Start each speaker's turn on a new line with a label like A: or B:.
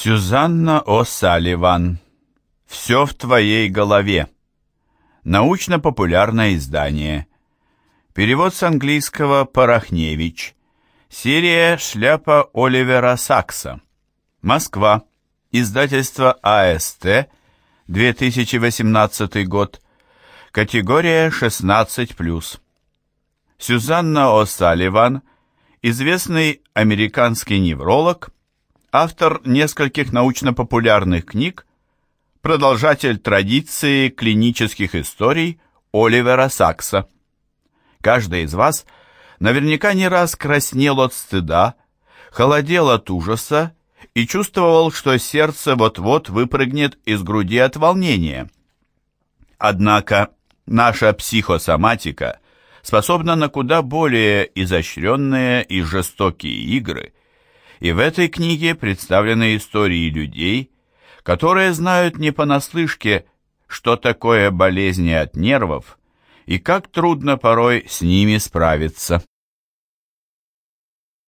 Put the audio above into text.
A: Сюзанна О'Салливан. «Все в твоей голове». Научно-популярное издание. Перевод с английского Порохневич. Серия «Шляпа Оливера Сакса». Москва. Издательство АСТ. 2018 год. Категория 16+. Сюзанна О'Салливан, известный американский невролог, автор нескольких научно-популярных книг, продолжатель традиции клинических историй Оливера Сакса. Каждый из вас наверняка не раз краснел от стыда, холодел от ужаса и чувствовал, что сердце вот-вот выпрыгнет из груди от волнения. Однако наша психосоматика способна на куда более изощренные и жестокие игры, и в этой книге представлены истории людей, которые знают не понаслышке, что такое болезни от нервов и как трудно порой с ними справиться.